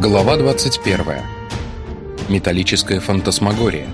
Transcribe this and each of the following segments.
Глава 21. Металлическая фантасмагория.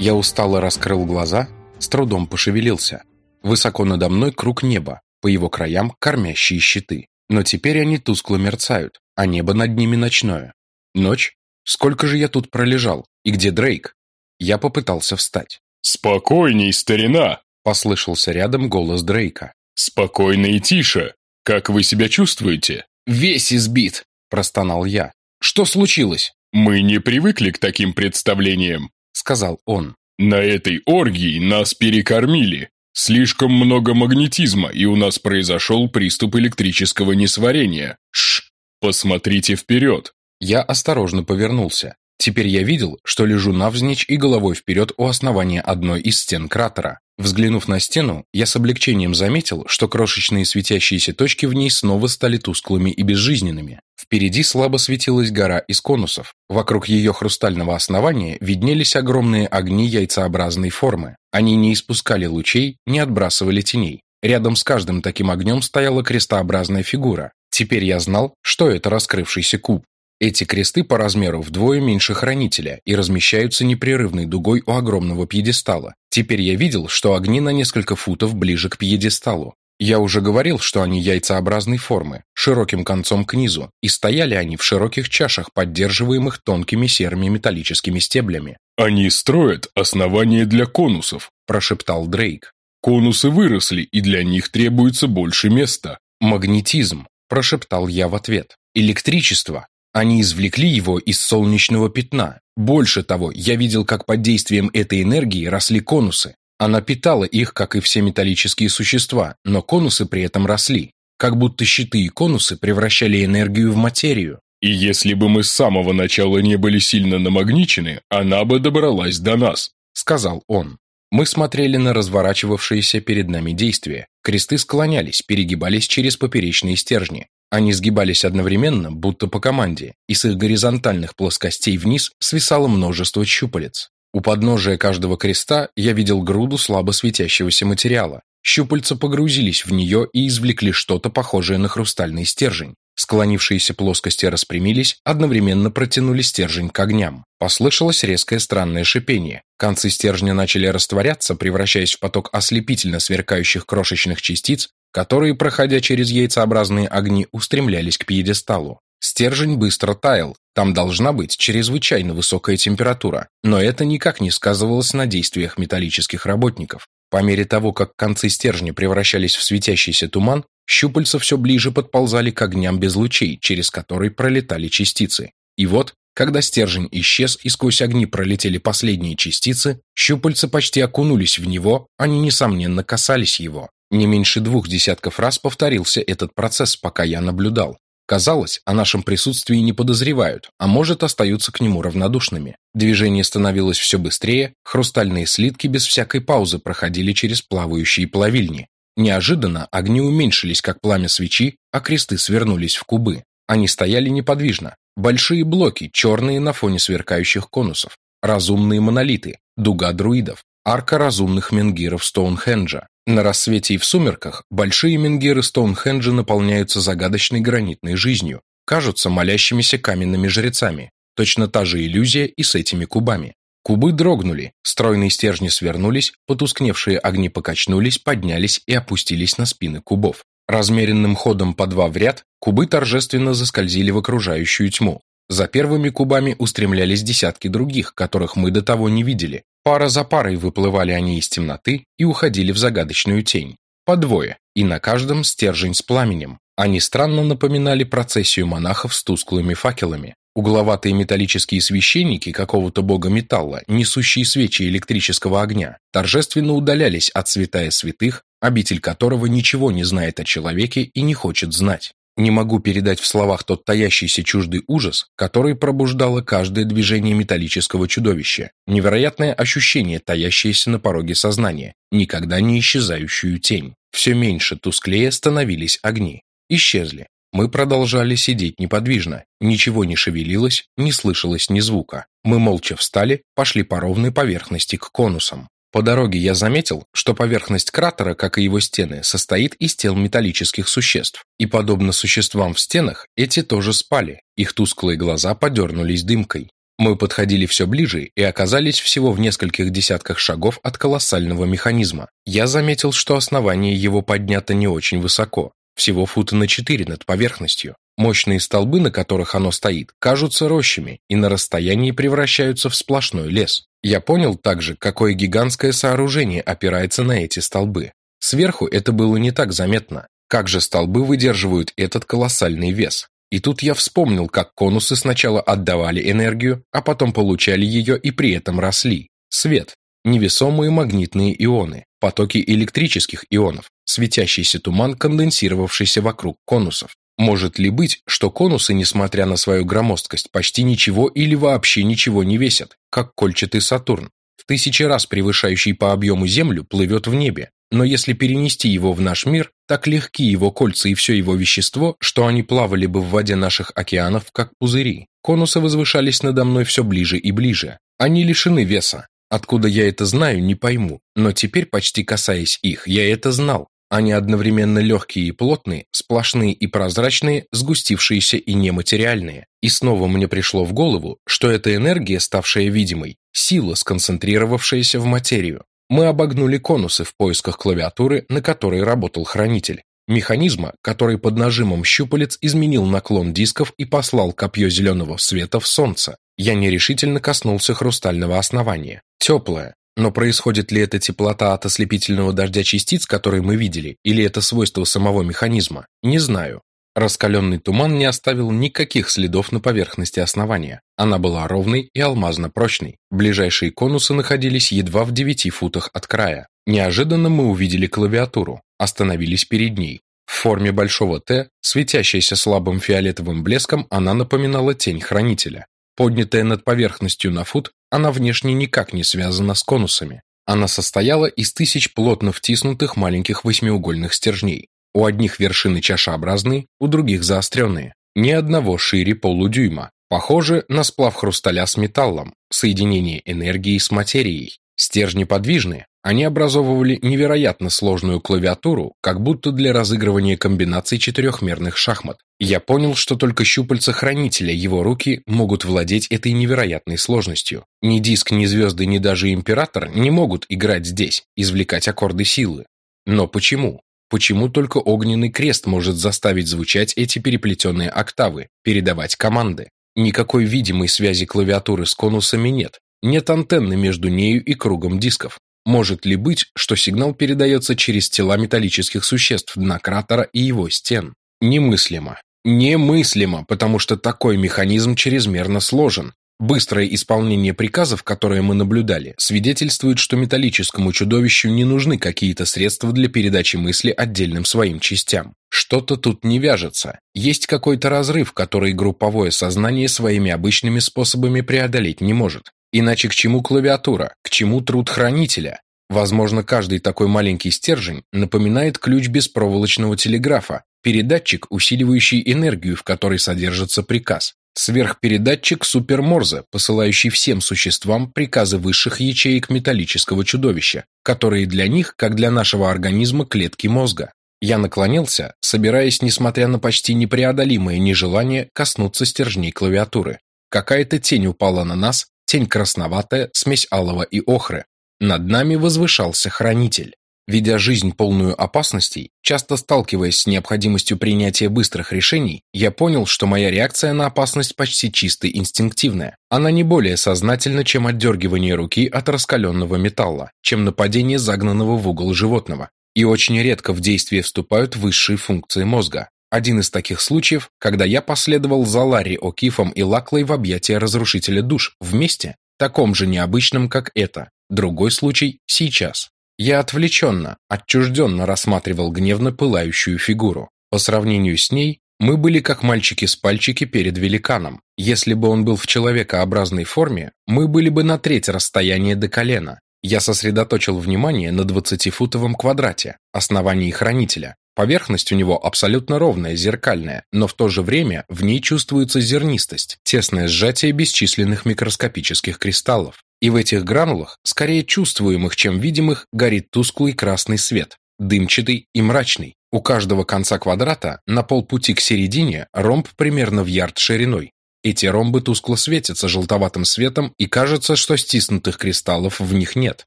Я устало раскрыл глаза, с трудом пошевелился. Высоко надо мной круг неба, по его краям кормящие щиты. Но теперь они тускло мерцают, а небо над ними ночное. Ночь? Сколько же я тут пролежал? И где Дрейк? Я попытался встать. «Спокойней, старина!» – послышался рядом голос Дрейка. «Спокойно и тише. Как вы себя чувствуете?» «Весь избит!» – простонал я. «Что случилось?» «Мы не привыкли к таким представлениям», – сказал он. «На этой оргии нас перекормили. Слишком много магнетизма, и у нас произошел приступ электрического несварения. Шш! Посмотрите вперед!» Я осторожно повернулся. Теперь я видел, что лежу навзничь и головой вперед у основания одной из стен кратера. Взглянув на стену, я с облегчением заметил, что крошечные светящиеся точки в ней снова стали тусклыми и безжизненными. Впереди слабо светилась гора из конусов. Вокруг ее хрустального основания виднелись огромные огни яйцеобразной формы. Они не испускали лучей, не отбрасывали теней. Рядом с каждым таким огнем стояла крестообразная фигура. Теперь я знал, что это раскрывшийся куб. Эти кресты по размеру вдвое меньше хранителя и размещаются непрерывной дугой у огромного пьедестала. Теперь я видел, что огни на несколько футов ближе к пьедесталу. Я уже говорил, что они яйцеобразной формы, широким концом к низу, и стояли они в широких чашах, поддерживаемых тонкими серыми металлическими стеблями. «Они строят основания для конусов», – прошептал Дрейк. «Конусы выросли, и для них требуется больше места». «Магнетизм», – прошептал я в ответ. «Электричество. Они извлекли его из солнечного пятна. Больше того, я видел, как под действием этой энергии росли конусы. Она питала их, как и все металлические существа, но конусы при этом росли. Как будто щиты и конусы превращали энергию в материю. И если бы мы с самого начала не были сильно намагничены, она бы добралась до нас, сказал он. Мы смотрели на разворачивавшиеся перед нами действия. Кресты склонялись, перегибались через поперечные стержни. Они сгибались одновременно, будто по команде, и с их горизонтальных плоскостей вниз свисало множество щупалец. У подножия каждого креста я видел груду слабо светящегося материала. Щупальца погрузились в нее и извлекли что-то похожее на хрустальный стержень. Склонившиеся плоскости распрямились, одновременно протянули стержень к огням. Послышалось резкое странное шипение. Концы стержня начали растворяться, превращаясь в поток ослепительно сверкающих крошечных частиц, которые, проходя через яйцеобразные огни, устремлялись к пьедесталу. Стержень быстро таял, там должна быть чрезвычайно высокая температура, но это никак не сказывалось на действиях металлических работников. По мере того, как концы стержня превращались в светящийся туман, щупальца все ближе подползали к огням без лучей, через которые пролетали частицы. И вот, когда стержень исчез и сквозь огни пролетели последние частицы, щупальца почти окунулись в него, они, несомненно, касались его. Не меньше двух десятков раз повторился этот процесс, пока я наблюдал. Казалось, о нашем присутствии не подозревают, а может, остаются к нему равнодушными. Движение становилось все быстрее, хрустальные слитки без всякой паузы проходили через плавающие плавильни. Неожиданно огни уменьшились, как пламя свечи, а кресты свернулись в кубы. Они стояли неподвижно. Большие блоки, черные на фоне сверкающих конусов. Разумные монолиты, дуга друидов, арка разумных менгиров Стоунхенджа. На рассвете и в сумерках большие менгиры Стоунхенджа наполняются загадочной гранитной жизнью, кажутся молящимися каменными жрецами. Точно та же иллюзия и с этими кубами. Кубы дрогнули, стройные стержни свернулись, потускневшие огни покачнулись, поднялись и опустились на спины кубов. Размеренным ходом по два в ряд кубы торжественно заскользили в окружающую тьму. За первыми кубами устремлялись десятки других, которых мы до того не видели. Пара за парой выплывали они из темноты и уходили в загадочную тень. По двое, и на каждом стержень с пламенем. Они странно напоминали процессию монахов с тусклыми факелами. Угловатые металлические священники какого-то бога металла, несущие свечи электрического огня, торжественно удалялись от святая святых, обитель которого ничего не знает о человеке и не хочет знать. Не могу передать в словах тот таящийся чуждый ужас, который пробуждало каждое движение металлического чудовища, невероятное ощущение, таящееся на пороге сознания, никогда не исчезающую тень. Все меньше тусклее становились огни. Исчезли. Мы продолжали сидеть неподвижно, ничего не шевелилось, не слышалось ни звука. Мы молча встали, пошли по ровной поверхности к конусам. По дороге я заметил, что поверхность кратера, как и его стены, состоит из тел металлических существ. И подобно существам в стенах, эти тоже спали. Их тусклые глаза подернулись дымкой. Мы подходили все ближе и оказались всего в нескольких десятках шагов от колоссального механизма. Я заметил, что основание его поднято не очень высоко, всего фута на четыре над поверхностью. Мощные столбы, на которых оно стоит, кажутся рощами и на расстоянии превращаются в сплошной лес. Я понял также, какое гигантское сооружение опирается на эти столбы. Сверху это было не так заметно. Как же столбы выдерживают этот колоссальный вес? И тут я вспомнил, как конусы сначала отдавали энергию, а потом получали ее и при этом росли. Свет, невесомые магнитные ионы, потоки электрических ионов, светящийся туман, конденсировавшийся вокруг конусов. Может ли быть, что конусы, несмотря на свою громоздкость, почти ничего или вообще ничего не весят, как кольчатый Сатурн, в тысячи раз превышающий по объему Землю, плывет в небе, но если перенести его в наш мир, так легки его кольца и все его вещество, что они плавали бы в воде наших океанов, как пузыри. Конусы возвышались надо мной все ближе и ближе. Они лишены веса. Откуда я это знаю, не пойму. Но теперь, почти касаясь их, я это знал. Они одновременно легкие и плотные, сплошные и прозрачные, сгустившиеся и нематериальные. И снова мне пришло в голову, что эта энергия, ставшая видимой, сила, сконцентрировавшаяся в материю. Мы обогнули конусы в поисках клавиатуры, на которой работал хранитель. Механизма, который под нажимом щупалец изменил наклон дисков и послал копье зеленого света в солнце. Я нерешительно коснулся хрустального основания. Теплое. Но происходит ли эта теплота от ослепительного дождя частиц, которые мы видели, или это свойство самого механизма? Не знаю. Раскаленный туман не оставил никаких следов на поверхности основания. Она была ровной и алмазно-прочной. Ближайшие конусы находились едва в девяти футах от края. Неожиданно мы увидели клавиатуру, остановились перед ней. В форме большого «Т», светящаяся слабым фиолетовым блеском, она напоминала тень хранителя. Поднятая над поверхностью на фут, она внешне никак не связана с конусами. Она состояла из тысяч плотно втиснутых маленьких восьмиугольных стержней. У одних вершины чашеобразные, у других заостренные. Ни одного шире полудюйма. Похоже на сплав хрусталя с металлом, соединение энергии с материей. Стержни подвижны, они образовывали невероятно сложную клавиатуру, как будто для разыгрывания комбинаций четырехмерных шахмат. Я понял, что только щупальца хранителя его руки могут владеть этой невероятной сложностью. Ни диск, ни звезды, ни даже император не могут играть здесь, извлекать аккорды силы. Но почему? Почему только огненный крест может заставить звучать эти переплетенные октавы, передавать команды? Никакой видимой связи клавиатуры с конусами нет. Нет антенны между нею и кругом дисков. Может ли быть, что сигнал передается через тела металлических существ дна кратера и его стен? Немыслимо. Немыслимо, потому что такой механизм чрезмерно сложен. Быстрое исполнение приказов, которое мы наблюдали, свидетельствует, что металлическому чудовищу не нужны какие-то средства для передачи мысли отдельным своим частям. Что-то тут не вяжется. Есть какой-то разрыв, который групповое сознание своими обычными способами преодолеть не может. Иначе к чему клавиатура, к чему труд хранителя? Возможно, каждый такой маленький стержень напоминает ключ беспроволочного телеграфа, передатчик, усиливающий энергию, в которой содержится приказ. Сверхпередатчик суперморзе, посылающий всем существам приказы высших ячеек металлического чудовища, которые для них, как для нашего организма, клетки мозга. Я наклонился, собираясь, несмотря на почти непреодолимое нежелание, коснуться стержней клавиатуры. Какая-то тень упала на нас, тень красноватая, смесь алого и охры. Над нами возвышался хранитель. Ведя жизнь полную опасностей, часто сталкиваясь с необходимостью принятия быстрых решений, я понял, что моя реакция на опасность почти чисто инстинктивная. Она не более сознательна, чем отдергивание руки от раскаленного металла, чем нападение загнанного в угол животного. И очень редко в действие вступают высшие функции мозга. Один из таких случаев, когда я последовал за Ларри О'Кифом и Лаклой в объятия разрушителя душ, вместе, таком же необычном, как это. Другой случай – сейчас. Я отвлеченно, отчужденно рассматривал гневно пылающую фигуру. По сравнению с ней, мы были как мальчики с пальчики перед великаном. Если бы он был в человекообразной форме, мы были бы на треть расстояния до колена. Я сосредоточил внимание на двадцатифутовом квадрате, основании хранителя. Поверхность у него абсолютно ровная, зеркальная, но в то же время в ней чувствуется зернистость, тесное сжатие бесчисленных микроскопических кристаллов. И в этих гранулах, скорее чувствуемых, чем видимых, горит тусклый красный свет, дымчатый и мрачный. У каждого конца квадрата на полпути к середине ромб примерно в ярд шириной. Эти ромбы тускло светятся желтоватым светом, и кажется, что стиснутых кристаллов в них нет.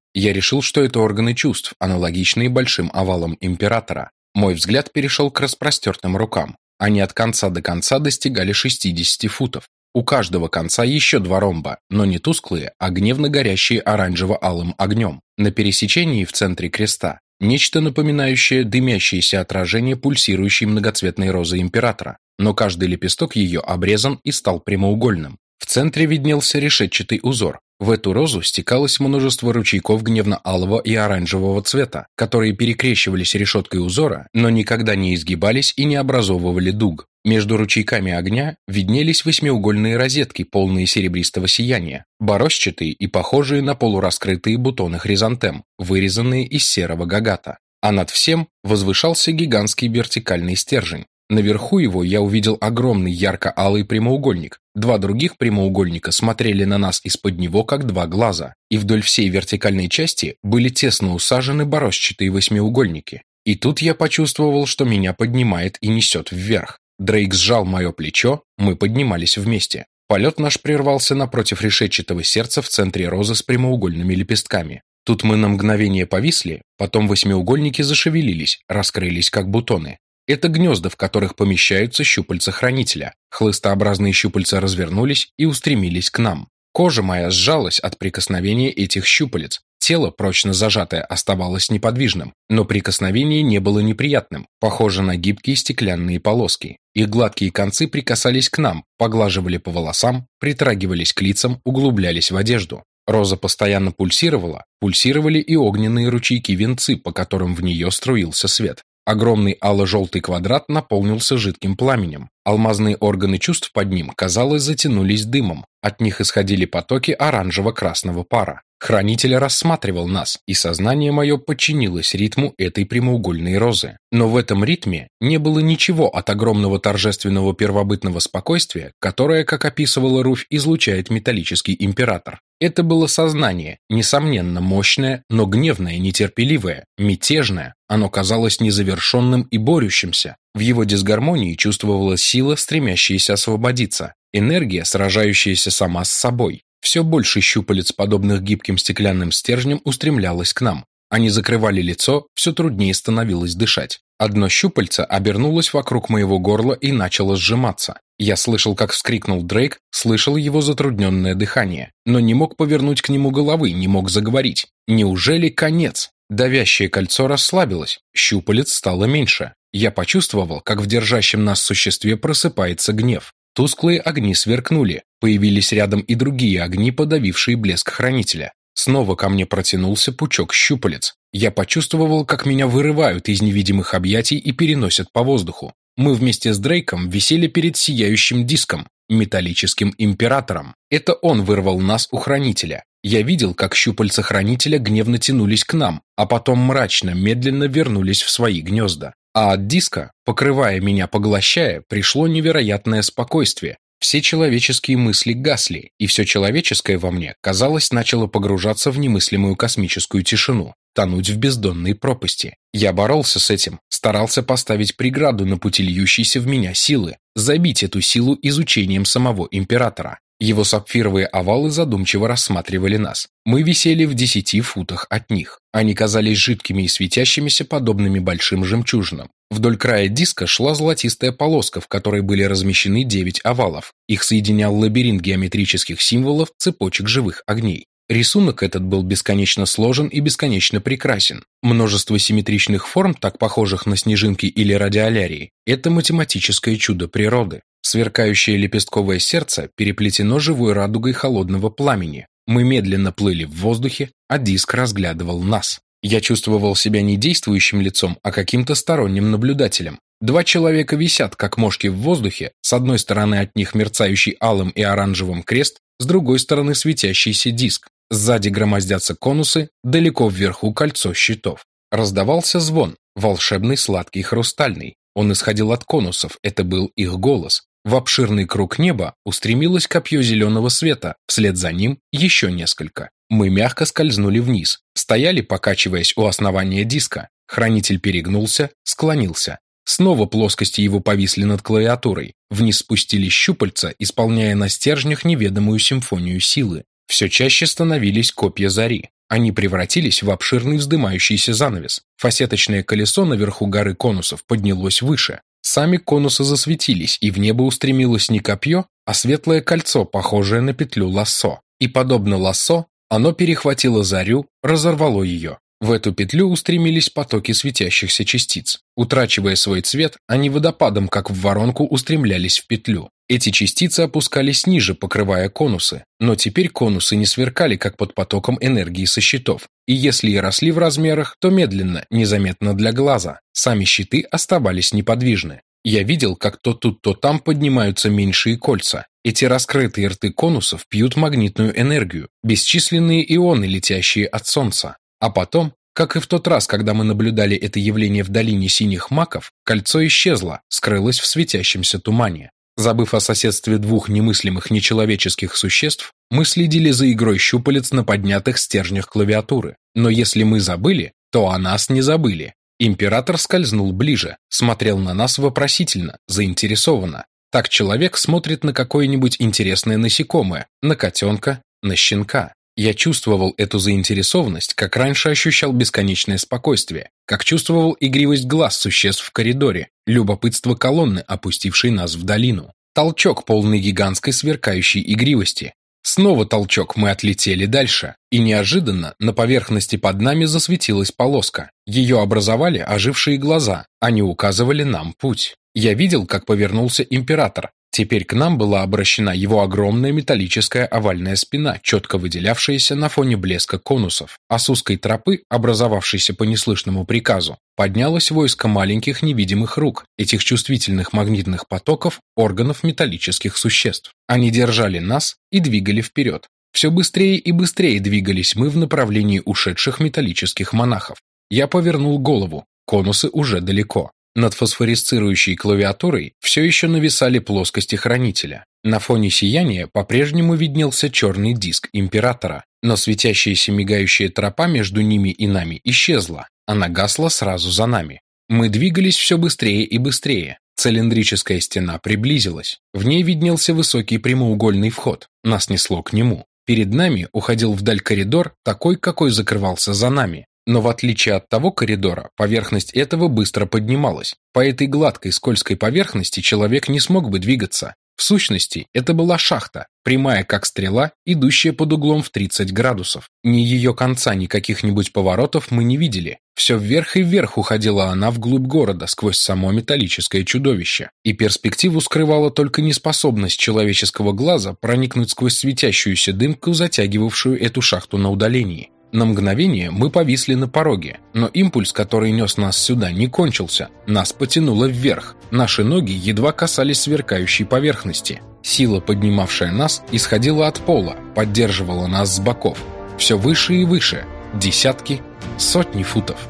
Я решил, что это органы чувств, аналогичные большим овалам императора. Мой взгляд перешел к распростертым рукам. Они от конца до конца достигали 60 футов. У каждого конца еще два ромба, но не тусклые, а гневно горящие оранжево-алым огнем. На пересечении в центре креста нечто напоминающее дымящееся отражение пульсирующей многоцветной розы императора, но каждый лепесток ее обрезан и стал прямоугольным. В центре виднелся решетчатый узор, в эту розу стекалось множество ручейков гневно-алого и оранжевого цвета, которые перекрещивались решеткой узора, но никогда не изгибались и не образовывали дуг. Между ручейками огня виднелись восьмиугольные розетки, полные серебристого сияния, борозчатые и похожие на полураскрытые бутоны хризантем, вырезанные из серого гагата. А над всем возвышался гигантский вертикальный стержень, Наверху его я увидел огромный ярко-алый прямоугольник. Два других прямоугольника смотрели на нас из-под него, как два глаза, и вдоль всей вертикальной части были тесно усажены борозчатые восьмиугольники. И тут я почувствовал, что меня поднимает и несет вверх. Дрейк сжал мое плечо, мы поднимались вместе. Полет наш прервался напротив решетчатого сердца в центре розы с прямоугольными лепестками. Тут мы на мгновение повисли, потом восьмиугольники зашевелились, раскрылись как бутоны. Это гнезда, в которых помещаются щупальца хранителя. Хлыстообразные щупальца развернулись и устремились к нам. Кожа моя сжалась от прикосновения этих щупалец. Тело, прочно зажатое, оставалось неподвижным, но прикосновение не было неприятным, похоже на гибкие стеклянные полоски. Их гладкие концы прикасались к нам, поглаживали по волосам, притрагивались к лицам, углублялись в одежду. Роза постоянно пульсировала, пульсировали и огненные ручейки-венцы, по которым в нее струился свет. Огромный ало-желтый квадрат наполнился жидким пламенем. Алмазные органы чувств под ним, казалось, затянулись дымом. От них исходили потоки оранжево-красного пара. Хранитель рассматривал нас, и сознание мое подчинилось ритму этой прямоугольной розы. Но в этом ритме не было ничего от огромного торжественного первобытного спокойствия, которое, как описывала Руфь, излучает металлический император. Это было сознание, несомненно мощное, но гневное, нетерпеливое, мятежное. Оно казалось незавершенным и борющимся. В его дисгармонии чувствовалась сила, стремящаяся освободиться, энергия, сражающаяся сама с собой. Все больше щупалец, подобных гибким стеклянным стержням, устремлялось к нам. Они закрывали лицо, все труднее становилось дышать. Одно щупальце обернулось вокруг моего горла и начало сжиматься. Я слышал, как вскрикнул Дрейк, слышал его затрудненное дыхание, но не мог повернуть к нему головы, не мог заговорить. Неужели конец? Давящее кольцо расслабилось, щупалец стало меньше. Я почувствовал, как в держащем нас существе просыпается гнев. Тусклые огни сверкнули, появились рядом и другие огни, подавившие блеск хранителя. Снова ко мне протянулся пучок щупалец. Я почувствовал, как меня вырывают из невидимых объятий и переносят по воздуху. Мы вместе с Дрейком висели перед сияющим диском, металлическим императором. Это он вырвал нас у хранителя. Я видел, как щупальца хранителя гневно тянулись к нам, а потом мрачно, медленно вернулись в свои гнезда. А от диска, покрывая меня, поглощая, пришло невероятное спокойствие. Все человеческие мысли гасли, и все человеческое во мне, казалось, начало погружаться в немыслимую космическую тишину, тонуть в бездонной пропасти. Я боролся с этим, старался поставить преграду на пути льющейся в меня силы, забить эту силу изучением самого императора. Его сапфировые овалы задумчиво рассматривали нас. Мы висели в десяти футах от них. Они казались жидкими и светящимися, подобными большим жемчужинам. Вдоль края диска шла золотистая полоска, в которой были размещены девять овалов. Их соединял лабиринт геометрических символов, цепочек живых огней. Рисунок этот был бесконечно сложен и бесконечно прекрасен. Множество симметричных форм, так похожих на снежинки или радиолярии, это математическое чудо природы. Сверкающее лепестковое сердце переплетено живой радугой холодного пламени. Мы медленно плыли в воздухе, а диск разглядывал нас. Я чувствовал себя не действующим лицом, а каким-то сторонним наблюдателем. Два человека висят, как мошки в воздухе, с одной стороны от них мерцающий алым и оранжевым крест, с другой стороны светящийся диск. Сзади громоздятся конусы, далеко вверху кольцо щитов. Раздавался звон, волшебный сладкий хрустальный. Он исходил от конусов, это был их голос. В обширный круг неба устремилось копье зеленого света, вслед за ним еще несколько. Мы мягко скользнули вниз, стояли, покачиваясь у основания диска. Хранитель перегнулся, склонился. Снова плоскости его повисли над клавиатурой. Вниз спустились щупальца, исполняя на стержнях неведомую симфонию силы. Все чаще становились копья зари. Они превратились в обширный вздымающийся занавес. Фасеточное колесо наверху горы конусов поднялось выше. Сами конусы засветились, и в небо устремилось не копье, а светлое кольцо, похожее на петлю лассо. И, подобно лассо, оно перехватило зарю, разорвало ее. В эту петлю устремились потоки светящихся частиц. Утрачивая свой цвет, они водопадом, как в воронку, устремлялись в петлю. Эти частицы опускались ниже, покрывая конусы, но теперь конусы не сверкали, как под потоком энергии со щитов, и если и росли в размерах, то медленно, незаметно для глаза. Сами щиты оставались неподвижны. Я видел, как то тут, то там поднимаются меньшие кольца. Эти раскрытые рты конусов пьют магнитную энергию, бесчисленные ионы, летящие от Солнца. А потом, как и в тот раз, когда мы наблюдали это явление в долине синих маков, кольцо исчезло, скрылось в светящемся тумане. Забыв о соседстве двух немыслимых нечеловеческих существ, мы следили за игрой щупалец на поднятых стержнях клавиатуры. Но если мы забыли, то о нас не забыли. Император скользнул ближе, смотрел на нас вопросительно, заинтересованно. Так человек смотрит на какое-нибудь интересное насекомое, на котенка, на щенка. Я чувствовал эту заинтересованность, как раньше ощущал бесконечное спокойствие, как чувствовал игривость глаз существ в коридоре, любопытство колонны, опустившей нас в долину. Толчок, полный гигантской сверкающей игривости. Снова толчок, мы отлетели дальше, и неожиданно на поверхности под нами засветилась полоска. Ее образовали ожившие глаза, они указывали нам путь. Я видел, как повернулся император, Теперь к нам была обращена его огромная металлическая овальная спина, четко выделявшаяся на фоне блеска конусов, а с узкой тропы, образовавшейся по неслышному приказу, поднялось войско маленьких невидимых рук, этих чувствительных магнитных потоков, органов металлических существ. Они держали нас и двигали вперед. Все быстрее и быстрее двигались мы в направлении ушедших металлических монахов. Я повернул голову, конусы уже далеко. Над фосфорисцирующей клавиатурой все еще нависали плоскости хранителя. На фоне сияния по-прежнему виднелся черный диск Императора, но светящаяся мигающая тропа между ними и нами исчезла. Она гасла сразу за нами. Мы двигались все быстрее и быстрее. Цилиндрическая стена приблизилась. В ней виднелся высокий прямоугольный вход. Нас несло к нему. Перед нами уходил вдаль коридор, такой, какой закрывался за нами. Но в отличие от того коридора, поверхность этого быстро поднималась. По этой гладкой скользкой поверхности человек не смог бы двигаться. В сущности, это была шахта, прямая как стрела, идущая под углом в 30 градусов. Ни ее конца, ни каких-нибудь поворотов мы не видели. Все вверх и вверх уходила она вглубь города, сквозь само металлическое чудовище. И перспективу скрывала только неспособность человеческого глаза проникнуть сквозь светящуюся дымку, затягивавшую эту шахту на удалении. На мгновение мы повисли на пороге, но импульс, который нес нас сюда, не кончился. Нас потянуло вверх. Наши ноги едва касались сверкающей поверхности. Сила, поднимавшая нас, исходила от пола, поддерживала нас с боков. Все выше и выше. Десятки, сотни футов.